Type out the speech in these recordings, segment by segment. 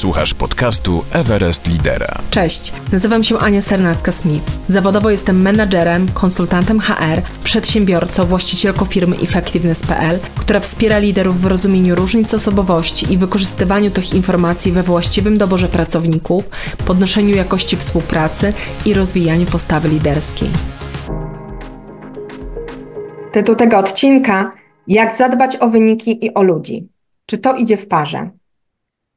Słuchasz podcastu Everest Lidera. Cześć, nazywam się Ania Sernacka-Smith. Zawodowo jestem menadżerem, konsultantem HR, przedsiębiorcą, właścicielką firmy Effectiveness.pl, która wspiera liderów w rozumieniu różnic osobowości i wykorzystywaniu tych informacji we właściwym doborze pracowników, podnoszeniu jakości współpracy i rozwijaniu postawy liderskiej. Tytuł tego odcinka: Jak zadbać o wyniki i o ludzi. Czy to idzie w parze?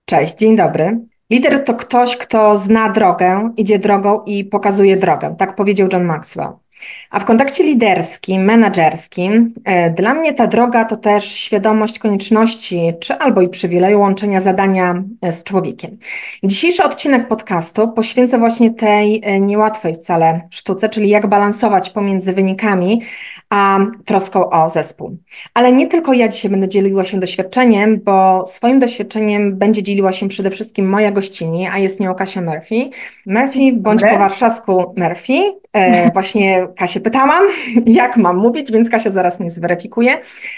Cześć, dzień dobry. Lider to ktoś, kto zna drogę, idzie drogą i pokazuje drogę. Tak powiedział John Maxwell. A w kontekście liderskim, menedżerskim, e, dla mnie ta droga to też świadomość konieczności, czy albo i przywileju łączenia zadania e, z człowiekiem. Dzisiejszy odcinek podcastu poświęcę właśnie tej e, niełatwej wcale sztuce, czyli jak balansować pomiędzy wynikami a troską o zespół. Ale nie tylko ja dzisiaj będę dzieliła się doświadczeniem, bo swoim doświadczeniem będzie dzieliła się przede wszystkim moja gościni, a jest nią Kasia Murphy. Murphy, bądź po warszawsku Murphy. Właśnie Kasię pytałam, jak mam mówić, więc Kasia zaraz mnie zweryfikuje.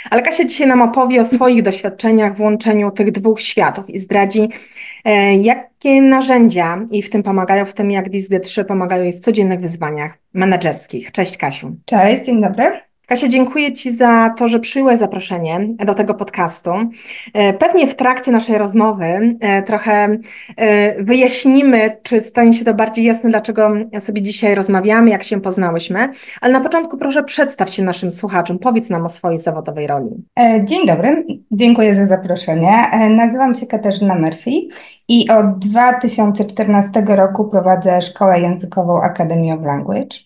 Ale Kasia dzisiaj nam opowie o swoich doświadczeniach w łączeniu tych dwóch światów i zdradzi, e, jakie narzędzia i w tym pomagają, w tym jak DISD3 pomagają jej w codziennych wyzwaniach menedżerskich. Cześć Kasiu. Cześć, dzień dobry. Kasia, dziękuję Ci za to, że przyjąłeś zaproszenie do tego podcastu. E, pewnie w trakcie naszej rozmowy e, trochę e, wyjaśnimy, czy stanie się to bardziej jasne, dlaczego sobie dzisiaj rozmawiamy, jak się poznałyśmy. Ale na początku proszę przedstaw się naszym słuchaczom, powiedz nam o swojej zawodowej roli. Dzień dobry, dziękuję za zaproszenie. Nazywam się Katarzyna Murphy i od 2014 roku prowadzę szkołę językową Academy of Language.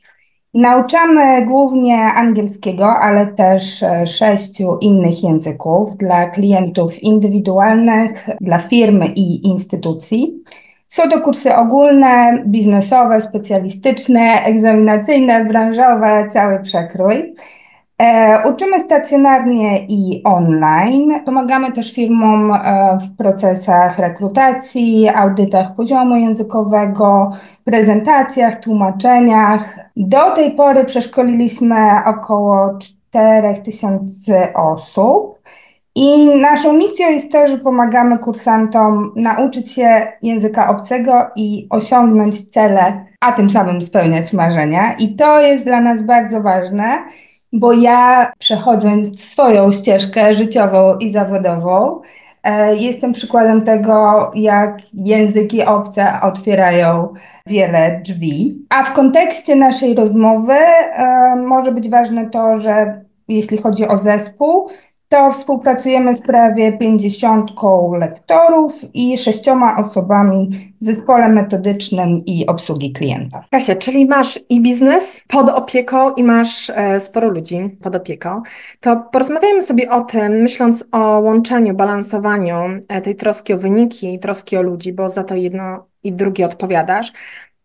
Nauczamy głównie angielskiego, ale też e, sześciu innych języków dla klientów indywidualnych, dla firm i instytucji. Są to kursy ogólne, biznesowe, specjalistyczne, egzaminacyjne, branżowe, cały przekrój. E, uczymy stacjonarnie i online. Pomagamy też firmom e, w procesach rekrutacji, audytach poziomu językowego, prezentacjach, tłumaczeniach. Do tej pory przeszkoliliśmy około 4000 osób. I naszą misją jest to, że pomagamy kursantom nauczyć się języka obcego i osiągnąć cele, a tym samym spełniać marzenia. I to jest dla nas bardzo ważne bo ja przechodząc swoją ścieżkę życiową i zawodową, e, jestem przykładem tego, jak języki obce otwierają wiele drzwi. A w kontekście naszej rozmowy e, może być ważne to, że jeśli chodzi o zespół, to współpracujemy z prawie 50 lektorów i sześcioma osobami w zespole metodycznym i obsługi klienta. Kasia, czyli masz i biznes pod opieką i masz e, sporo ludzi pod opieką. To porozmawiajmy sobie o tym, myśląc o łączeniu, balansowaniu e, tej troski o wyniki i troski o ludzi, bo za to jedno i drugie odpowiadasz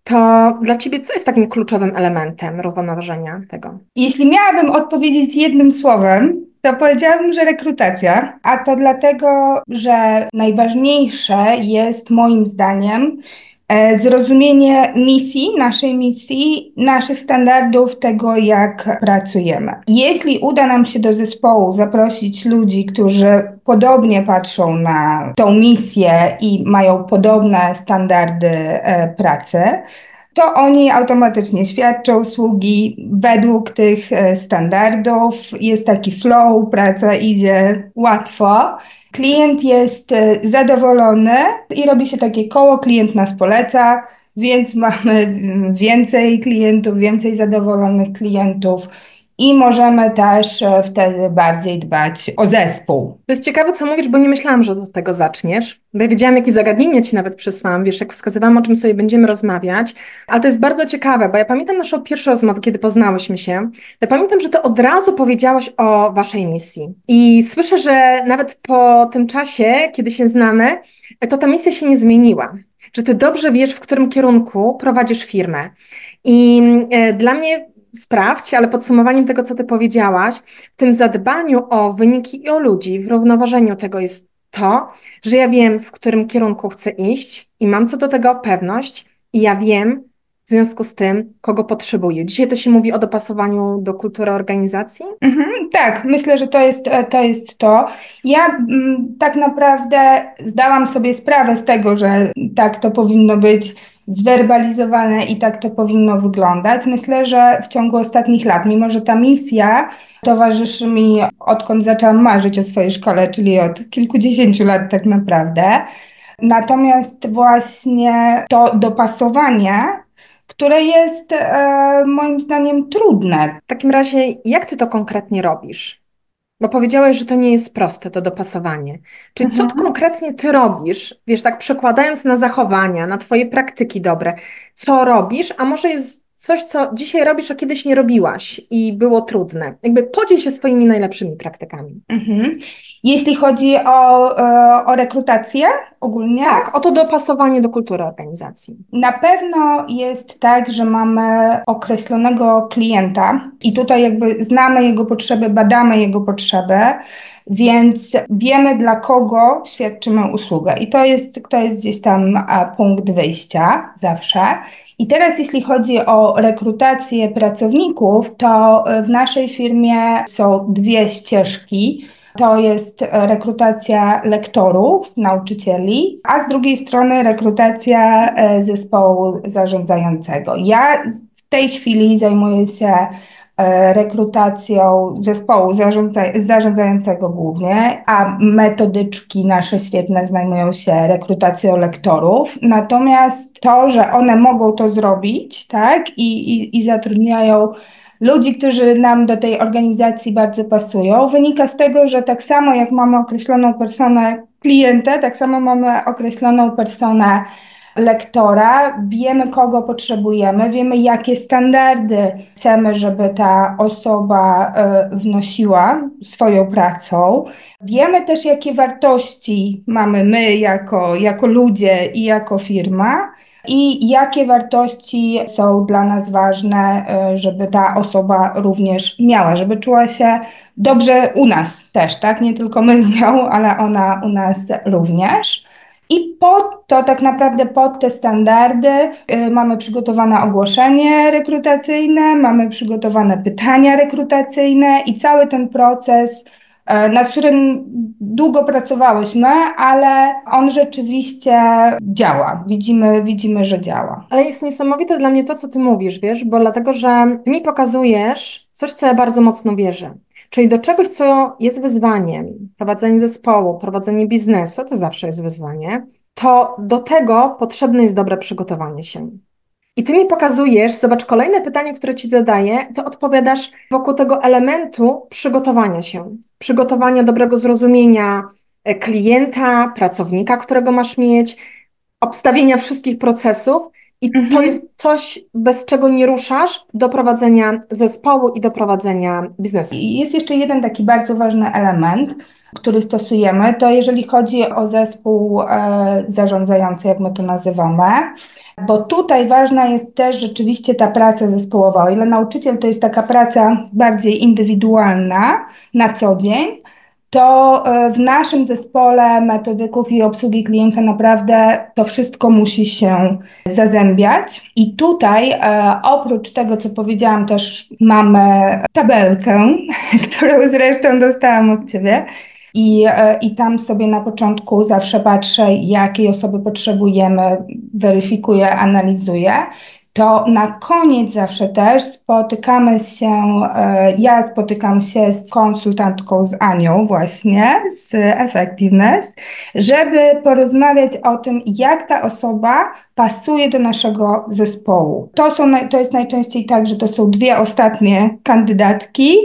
to dla Ciebie co jest takim kluczowym elementem równoważenia tego? Jeśli miałabym odpowiedzieć jednym słowem, to powiedziałabym, że rekrutacja, a to dlatego, że najważniejsze jest moim zdaniem e, zrozumienie misji, naszej misji, naszych standardów, tego jak pracujemy. Jeśli uda nam się do zespołu zaprosić ludzi, którzy podobnie patrzą na tą misję i mają podobne standardy e, pracy, to oni automatycznie świadczą usługi według tych e, standardów. Jest taki flow, praca idzie łatwo. Klient jest e, zadowolony i robi się takie koło, klient nas poleca, więc mamy więcej klientów, więcej zadowolonych klientów i możemy też e, wtedy bardziej dbać o zespół. To jest ciekawe, co mówisz, bo nie myślałam, że do tego zaczniesz. Bo ja wiedziałam, jakie zagadnienia Ci nawet przysłałam, wiesz, jak wskazywałam, o czym sobie będziemy rozmawiać. Ale to jest bardzo ciekawe, bo ja pamiętam naszą pierwszą rozmowę, kiedy poznałyśmy się. Ja pamiętam, że Ty od razu powiedziałaś o Waszej misji. I słyszę, że nawet po tym czasie, kiedy się znamy, to ta misja się nie zmieniła. Że Ty dobrze wiesz, w którym kierunku prowadzisz firmę. I e, dla mnie sprawdź, ale podsumowaniem tego, co Ty powiedziałaś, w tym zadbaniu o wyniki i o ludzi, w równoważeniu tego jest to, że ja wiem, w którym kierunku chcę iść i mam co do tego pewność i ja wiem, w związku z tym, kogo potrzebuje. Dzisiaj to się mówi o dopasowaniu do kultury organizacji? Mhm, tak, myślę, że to jest e, to. Jest to. Ja mm, tak naprawdę zdałam sobie sprawę z tego, że tak to powinno być zwerbalizowane i tak to powinno wyglądać. Myślę, że w ciągu ostatnich lat, mimo że ta misja towarzyszy mi odkąd zaczęłam marzyć o swojej szkole, czyli od kilkudziesięciu lat tak naprawdę. Natomiast właśnie to dopasowanie które jest e, moim zdaniem trudne. W takim razie, jak ty to konkretnie robisz? Bo powiedziałeś, że to nie jest proste, to dopasowanie. Czyli co Mhm. konkretnie ty robisz, wiesz, tak przekładając na zachowania, na twoje praktyki dobre, co robisz, a może jest coś, co dzisiaj robisz, a kiedyś nie robiłaś i było trudne. Jakby podziel się swoimi najlepszymi praktykami. Mhm. Jeśli chodzi o, e, o rekrutację ogólnie, Tak, o to dopasowanie do kultury organizacji. na pewno jest tak, że mamy określonego klienta i tutaj jakby znamy jego potrzeby, badamy jego potrzeby, więc wiemy dla kogo świadczymy usługę i to jest, to jest gdzieś tam punkt wyjścia zawsze. I teraz jeśli chodzi o rekrutację pracowników, to e, w naszej firmie są dwie ścieżki. To jest e, rekrutacja lektorów, nauczycieli, a z drugiej strony rekrutacja e, zespołu zarządzającego. Ja w tej chwili zajmuję się rekrutacją zespołu zarządza, zarządzającego głównie, a metodyczki nasze świetne zajmują się rekrutacją lektorów. Natomiast to, że one mogą to zrobić, tak, i, i, i zatrudniają ludzi, którzy nam do tej organizacji bardzo pasują, wynika z tego, że tak samo jak mamy określoną personę klienta, tak samo mamy określoną personę lektora, wiemy kogo potrzebujemy, wiemy jakie standardy chcemy, żeby ta osoba e, wnosiła swoją pracą. Wiemy też jakie wartości mamy my jako, jako ludzie i jako firma i jakie wartości są dla nas ważne, e, żeby ta osoba również miała, żeby czuła się dobrze u nas też, tak? Nie tylko my z nią, ale ona u nas również. I pod to tak naprawdę pod te standardy y, mamy przygotowane ogłoszenie rekrutacyjne, mamy przygotowane pytania rekrutacyjne i cały ten proces e, nad którym długo pracowałyśmy, ale on rzeczywiście działa. Widzimy, widzimy, że działa. Ale jest niesamowite dla mnie to, co ty mówisz, wiesz, bo dlatego, że ty mi pokazujesz coś, co ja bardzo mocno wierzę. Czyli do czegoś, co jest wyzwaniem, prowadzenie zespołu, prowadzenie biznesu, to zawsze jest wyzwanie, to do tego potrzebne jest dobre przygotowanie się. I ty mi pokazujesz, zobacz, kolejne pytanie, które ci zadaję, to odpowiadasz wokół tego elementu przygotowania się, przygotowania dobrego zrozumienia e, klienta, pracownika, którego masz mieć, obstawienia wszystkich procesów. I to Mhm. jest coś, bez czego nie ruszasz do prowadzenia zespołu i do prowadzenia biznesu. I Jest jeszcze jeden taki bardzo ważny element, który stosujemy, to jeżeli chodzi o zespół e, zarządzający, jak my to nazywamy, bo tutaj ważna jest też rzeczywiście ta praca zespołowa. O ile nauczyciel to jest taka praca bardziej indywidualna na co dzień, to e, w naszym zespole metodyków i obsługi klienta naprawdę to wszystko musi się zazębiać. I tutaj e, oprócz tego, co powiedziałam, też mamy tabelkę, którą zresztą dostałam od Ciebie. I, e, I tam sobie na początku zawsze patrzę, jakiej osoby potrzebujemy, weryfikuję, analizuję. To na koniec zawsze też spotykamy się, e, ja spotykam się z konsultantką, z Anią właśnie, z Effectiveness, żeby porozmawiać o tym, jak ta osoba pasuje do naszego zespołu. To, są, to jest najczęściej tak, że to są dwie ostatnie kandydatki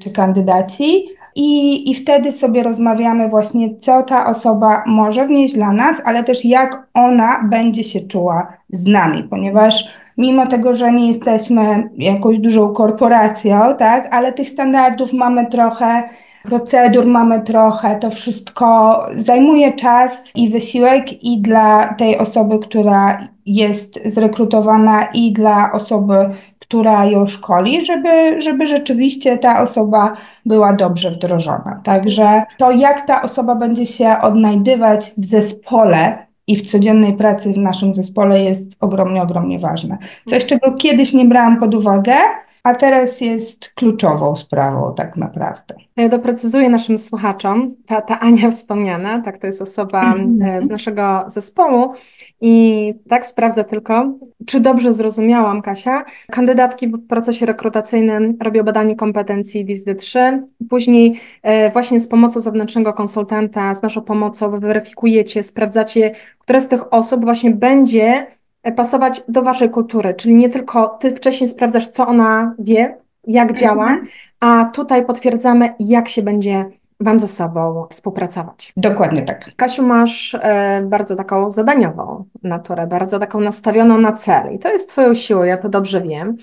czy kandydaci. I, I wtedy sobie rozmawiamy właśnie, co ta osoba może wnieść dla nas, ale też jak ona będzie się czuła z nami, ponieważ mimo tego, że nie jesteśmy jakąś dużą korporacją, tak, ale tych standardów mamy trochę, procedur mamy trochę, to wszystko zajmuje czas i wysiłek i dla tej osoby, która jest zrekrutowana i dla osoby, która ją szkoli, żeby, żeby rzeczywiście ta osoba była dobrze wdrożona. Także to, jak ta osoba będzie się odnajdywać w zespole, i w codziennej pracy w naszym zespole jest ogromnie, ogromnie ważne. Coś, czego kiedyś nie brałam pod uwagę, a teraz jest kluczową sprawą tak naprawdę. Ja doprecyzuję naszym słuchaczom, ta, ta Ania wspomniana, tak, to jest osoba Mhm. z naszego zespołu i tak sprawdzę tylko, czy dobrze zrozumiałam, Kasia. Kandydatki w procesie rekrutacyjnym robią badanie kompetencji DISD-3, później e, właśnie z pomocą zewnętrznego konsultanta, z naszą pomocą weryfikujecie, sprawdzacie, które z tych osób właśnie będzie e, pasować do waszej kultury, czyli nie tylko ty wcześniej sprawdzasz, co ona wie, jak działa, Mhm. a tutaj potwierdzamy, jak się będzie Wam ze sobą współpracować. Dokładnie tak. Kasiu, masz e, bardzo taką zadaniową naturę, bardzo taką nastawioną na cel i to jest Twoją siłą, ja to dobrze wiem.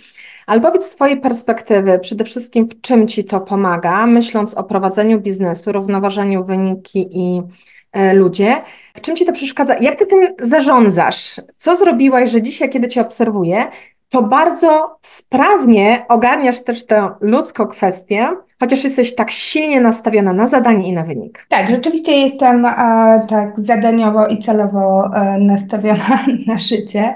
Ale powiedz z Twojej perspektywy, przede wszystkim w czym Ci to pomaga, myśląc o prowadzeniu biznesu, równoważeniu wyniki i e, ludzie, w czym Ci to przeszkadza? Jak Ty tym zarządzasz? Co zrobiłaś, że dzisiaj, kiedy Cię obserwuję, to bardzo sprawnie ogarniasz też tę ludzką kwestię, chociaż jesteś tak silnie nastawiona na zadanie i na wynik. Tak, rzeczywiście jestem e, tak zadaniowo i celowo e, nastawiona na życie.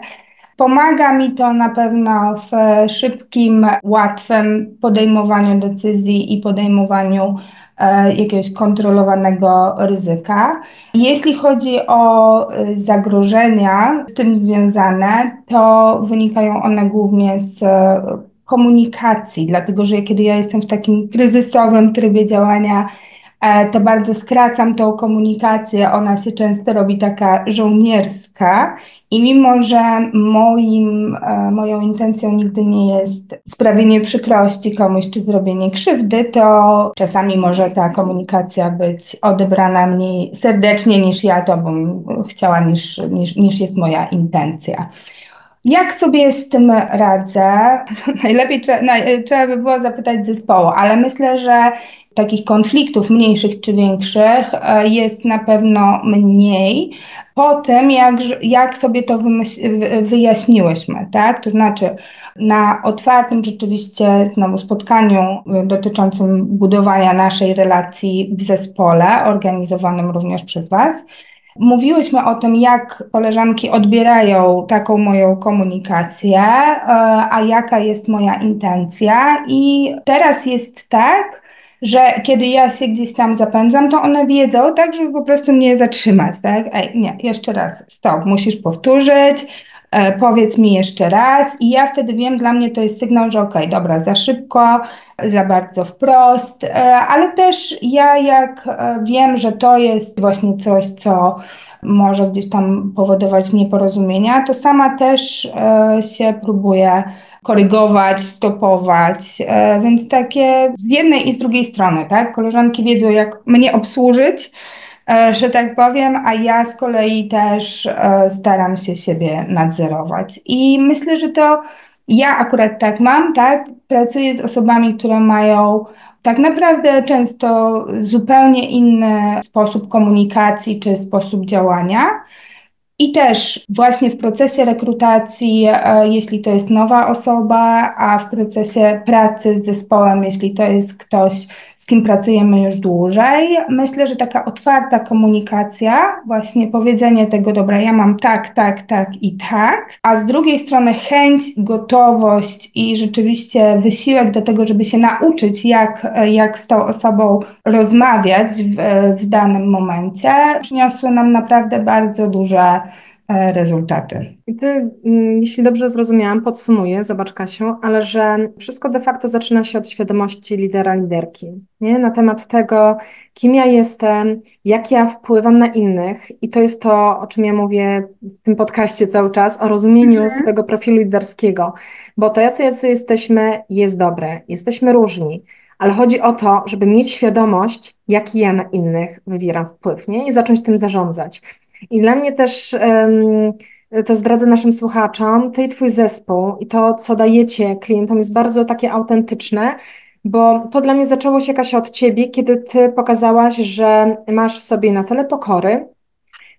Pomaga mi to na pewno w szybkim, łatwym podejmowaniu decyzji i podejmowaniu e, jakiegoś kontrolowanego ryzyka. Jeśli chodzi o e, zagrożenia z tym związane, to wynikają one głównie z e, komunikacji, dlatego że kiedy ja jestem w takim kryzysowym trybie działania, to bardzo skracam tą komunikację. Ona się często robi taka żołnierska i mimo, że moim, e, moją intencją nigdy nie jest sprawienie przykrości komuś czy zrobienie krzywdy, to czasami może ta komunikacja być odebrana mniej serdecznie niż ja to bym chciała, niż, niż, niż jest moja intencja. Jak sobie z tym radzę? Najlepiej trzeba, naj, trzeba by było zapytać zespołu, ale myślę, że takich konfliktów mniejszych czy większych e, jest na pewno mniej po tym, jak, jak sobie to wyjaśniłyśmy, tak? To znaczy na otwartym rzeczywiście znowu spotkaniu dotyczącym budowania naszej relacji w zespole, organizowanym również przez Was, Mówiłyśmy o tym, jak koleżanki odbierają taką moją komunikację, e, a jaka jest moja intencja. I teraz jest tak, że kiedy ja się gdzieś tam zapędzam, to one wiedzą, tak, żeby po prostu mnie zatrzymać, tak? Ej, nie, jeszcze raz, stop, musisz powtórzyć, powiedz mi jeszcze raz i ja wtedy wiem, dla mnie to jest sygnał, że okej, okay, dobra, za szybko, za bardzo wprost, e, ale też ja jak e, wiem, że to jest właśnie coś, co może gdzieś tam powodować nieporozumienia, to sama też e, się próbuję korygować, stopować, e, więc takie z jednej i z drugiej strony, tak? Koleżanki wiedzą, jak mnie obsłużyć, e, że tak powiem, a ja z kolei też staram się siebie nadzorować. I myślę, że to ja akurat tak mam, tak? Pracuję z osobami, które mają tak naprawdę często zupełnie inny sposób komunikacji czy sposób działania. I też właśnie w procesie rekrutacji, e, jeśli to jest nowa osoba, a w procesie pracy z zespołem, jeśli to jest ktoś, z kim pracujemy już dłużej, myślę, że taka otwarta komunikacja, właśnie powiedzenie tego, dobra, ja mam tak, tak, tak i tak, a z drugiej strony chęć, gotowość i rzeczywiście wysiłek do tego, żeby się nauczyć, jak, jak z tą osobą rozmawiać w, w danym momencie, przyniosły nam naprawdę bardzo duże rezultaty. I ty, mm, jeśli dobrze zrozumiałam, podsumuję, zobacz Kasiu, ale że wszystko de facto zaczyna się od świadomości lidera, liderki, nie? Na temat tego, kim ja jestem, jak ja wpływam na innych i to jest to, o czym ja mówię w tym podcaście cały czas, o rozumieniu mhm. swojego profilu liderskiego, bo to jacy, jacy jesteśmy jest dobre, jesteśmy różni, ale chodzi o to, żeby mieć świadomość, jaki ja na innych wywieram wpływ, nie? I zacząć tym zarządzać. I dla mnie też to zdradzę naszym słuchaczom, ty i twój zespół i to, co dajecie klientom jest bardzo takie autentyczne, bo to dla mnie zaczęło się jakaś od ciebie, kiedy ty pokazałaś, że masz w sobie na tyle pokory,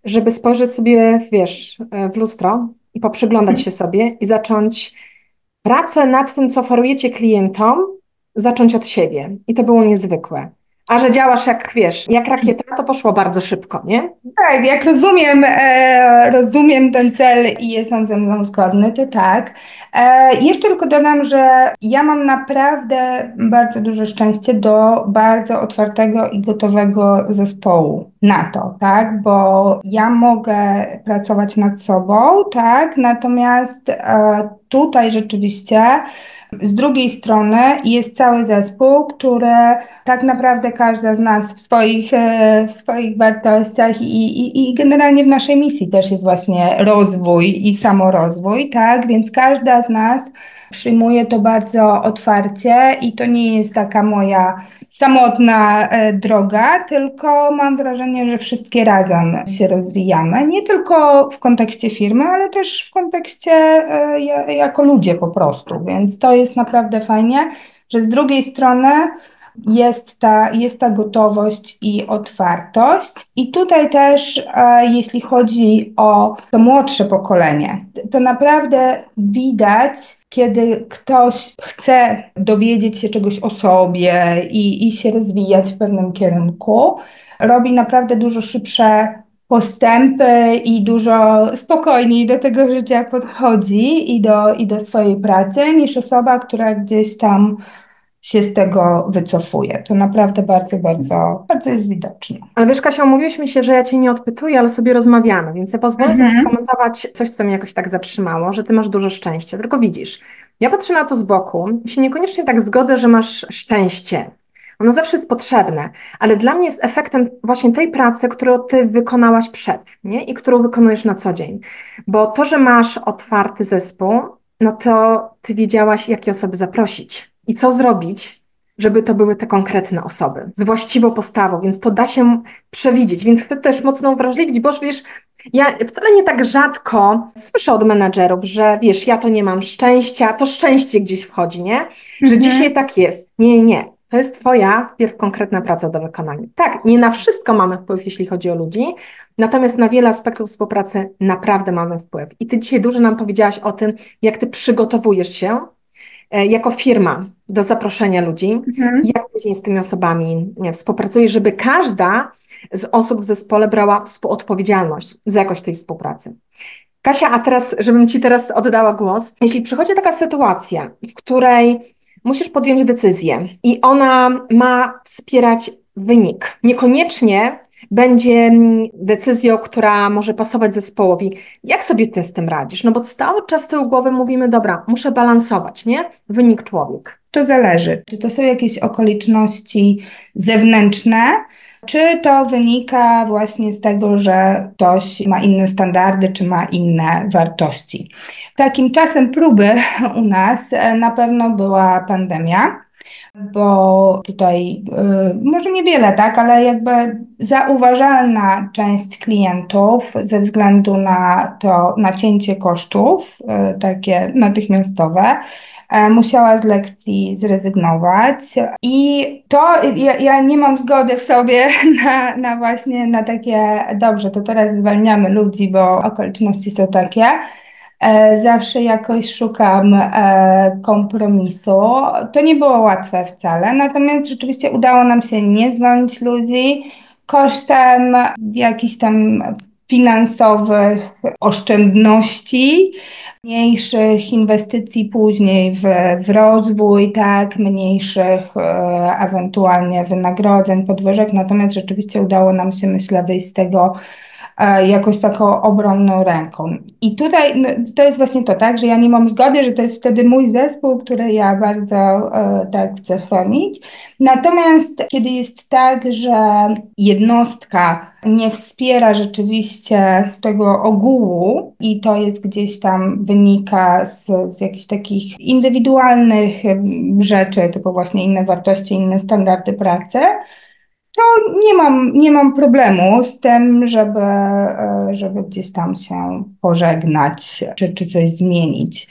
żeby spojrzeć sobie, wiesz, w lustro i poprzyglądać się sobie i zacząć pracę nad tym, co oferujecie klientom, zacząć od siebie. I to było niezwykłe. A że działasz jak wiesz, jak rakieta, to poszło bardzo szybko, nie? Tak, jak rozumiem, e, rozumiem ten cel i jest on ze mną zgodny, to tak. E, jeszcze tylko dodam, że ja mam naprawdę bardzo duże szczęście do bardzo otwartego i gotowego zespołu na to, tak? Bo ja mogę pracować nad sobą, tak? Natomiast e, tutaj rzeczywiście z drugiej strony jest cały zespół, który tak naprawdę każda z nas w swoich, e, w swoich wartościach i, i, i generalnie w naszej misji też jest właśnie rozwój i samorozwój, tak? Więc każda z nas przyjmuje to bardzo otwarcie i to nie jest taka moja samotna e, droga, tylko mam wrażenie, że wszystkie razem się rozwijamy. Nie tylko w kontekście firmy, ale też w kontekście e, jako ludzie po prostu. Więc to jest naprawdę fajnie, że z drugiej strony jest ta, jest ta gotowość i otwartość. I tutaj też, e, jeśli chodzi o to młodsze pokolenie, to naprawdę widać, kiedy ktoś chce dowiedzieć się czegoś o sobie i, i się rozwijać w pewnym kierunku, robi naprawdę dużo szybsze postępy i dużo spokojniej do tego życia podchodzi i do, i do swojej pracy, niż osoba, która gdzieś tam się z tego wycofuje. To naprawdę bardzo, bardzo, bardzo jest widoczne. Ale wiesz, Kasia, umówiłyśmy się, że ja Cię nie odpytuję, ale sobie rozmawiamy, więc ja pozwolę sobie Mhm. skomentować coś, co mnie jakoś tak zatrzymało, że Ty masz dużo szczęścia. Tylko widzisz, ja patrzę na to z boku i się niekoniecznie tak zgodzę, że masz szczęście. Ono zawsze jest potrzebne, ale dla mnie jest efektem właśnie tej pracy, którą Ty wykonałaś przed, nie? I którą wykonujesz na co dzień. Bo to, że masz otwarty zespół, no to Ty wiedziałaś, jakie osoby zaprosić i co zrobić, żeby to były te konkretne osoby z właściwą postawą, więc to da się przewidzieć. Więc chcę też mocno uwrażliwić, bo wiesz, ja wcale nie tak rzadko słyszę od menadżerów, że wiesz, ja to nie mam szczęścia, to szczęście gdzieś wchodzi, nie? Że Mhm. dzisiaj tak jest. Nie, nie. To jest Twoja wpierw konkretna praca do wykonania. Tak, nie na wszystko mamy wpływ, jeśli chodzi o ludzi, natomiast na wiele aspektów współpracy naprawdę mamy wpływ. I Ty dzisiaj dużo nam powiedziałaś o tym, jak Ty przygotowujesz się jako firma do zaproszenia ludzi, Mhm. jak później z tymi osobami nie, współpracujesz, żeby każda z osób w zespole brała współodpowiedzialność za jakość tej współpracy. Kasia, a teraz, żebym Ci teraz oddała głos. Jeśli przychodzi taka sytuacja, w której musisz podjąć decyzję i ona ma wspierać wynik, niekoniecznie będzie mm, decyzją, która może pasować zespołowi. Jak sobie Ty z tym radzisz? No bo cały czas z tyłu głowy mówimy, dobra, muszę balansować, nie? Wynik człowiek. To zależy, czy to są jakieś okoliczności zewnętrzne, czy to wynika właśnie z tego, że ktoś ma inne standardy, czy ma inne wartości. Takim czasem próby u nas e, na pewno była pandemia, bo tutaj y, może niewiele, tak, ale jakby zauważalna część klientów ze względu na to nacięcie kosztów, y, takie natychmiastowe, e, musiała z lekcji zrezygnować. I to ja, ja nie mam zgody w sobie na, na właśnie na takie, dobrze, to teraz zwalniamy ludzi, bo okoliczności są takie. E, Zawsze jakoś szukam e, kompromisu. To nie było łatwe wcale, natomiast rzeczywiście udało nam się nie zwolnić ludzi kosztem jakichś tam finansowych oszczędności, mniejszych inwestycji później w, w rozwój, tak, mniejszych e, ewentualnie wynagrodzeń, podwyżek, natomiast rzeczywiście udało nam się, myślę, wyjść z tego jakoś taką obronną ręką. I tutaj no, to jest właśnie to, tak, że ja nie mam zgody, że to jest wtedy mój zespół, który ja bardzo e, tak chcę chronić. Natomiast kiedy jest tak, że jednostka nie wspiera rzeczywiście tego ogółu i to jest gdzieś tam wynika z, z jakichś takich indywidualnych rzeczy, typu właśnie inne wartości, inne standardy pracy, to nie mam, nie mam problemu z tym, żeby, e, żeby gdzieś tam się pożegnać czy, czy coś zmienić.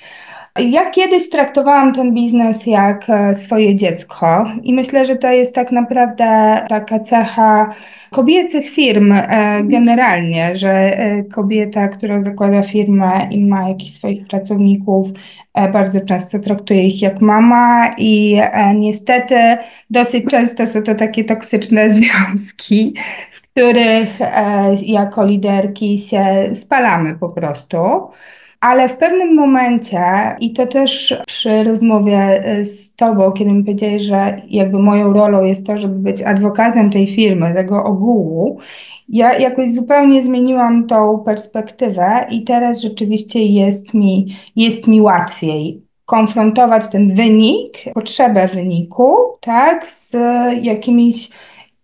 Ja kiedyś traktowałam ten biznes jak e, swoje dziecko i myślę, że to jest tak naprawdę taka cecha kobiecych firm e, generalnie, że e, kobieta, która zakłada firmę i ma jakichś swoich pracowników, bardzo często traktuje ich jak mama i niestety dosyć często są to takie toksyczne związki, w których jako liderki się spalamy po prostu. Ale w pewnym momencie, i to też przy rozmowie y, z Tobą, kiedy mi powiedziałeś, że jakby moją rolą jest to, żeby być adwokatem tej firmy, tego ogółu, ja jakoś zupełnie zmieniłam tą perspektywę i teraz rzeczywiście jest mi, jest mi łatwiej konfrontować ten wynik, potrzebę wyniku, tak, z jakimiś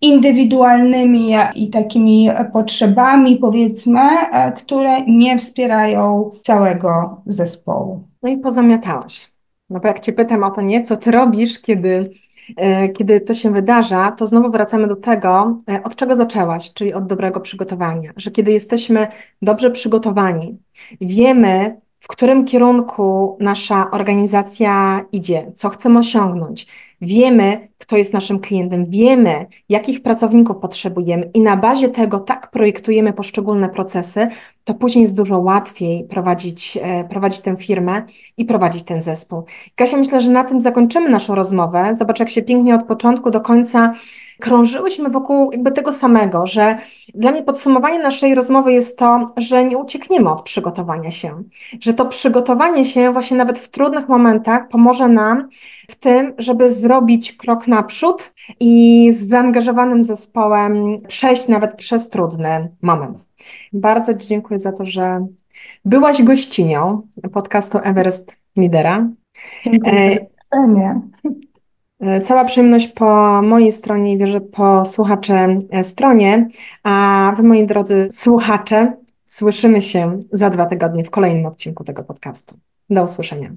indywidualnymi i takimi potrzebami, powiedzmy, e, które nie wspierają całego zespołu. No i pozamiatałaś. No bo jak Cię pytam o to, nie, co Ty robisz, kiedy, e, kiedy to się wydarza, to znowu wracamy do tego, e, od czego zaczęłaś, czyli od dobrego przygotowania. Że kiedy jesteśmy dobrze przygotowani, wiemy, w którym kierunku nasza organizacja idzie, co chcemy osiągnąć, wiemy, kto jest naszym klientem, wiemy, jakich pracowników potrzebujemy i na bazie tego tak projektujemy poszczególne procesy, to później jest dużo łatwiej prowadzić, e, prowadzić tę firmę i prowadzić ten zespół. Kasia, myślę, że na tym zakończymy naszą rozmowę. Zobacz, jak się pięknie od początku do końca krążyłyśmy wokół jakby tego samego, że dla mnie podsumowanie naszej rozmowy jest to, że nie uciekniemy od przygotowania się, że to przygotowanie się właśnie nawet w trudnych momentach pomoże nam w tym, żeby zrobić krok naprzód i z zaangażowanym zespołem przejść nawet przez trudny moment. Bardzo Ci dziękuję za to, że byłaś gościnią podcastu Everest Lidera. Dziękuję. E, cała przyjemność po mojej stronie i wierzę po słuchacze e, stronie, a Wy, moi drodzy słuchacze, słyszymy się za dwa tygodnie w kolejnym odcinku tego podcastu. Do usłyszenia.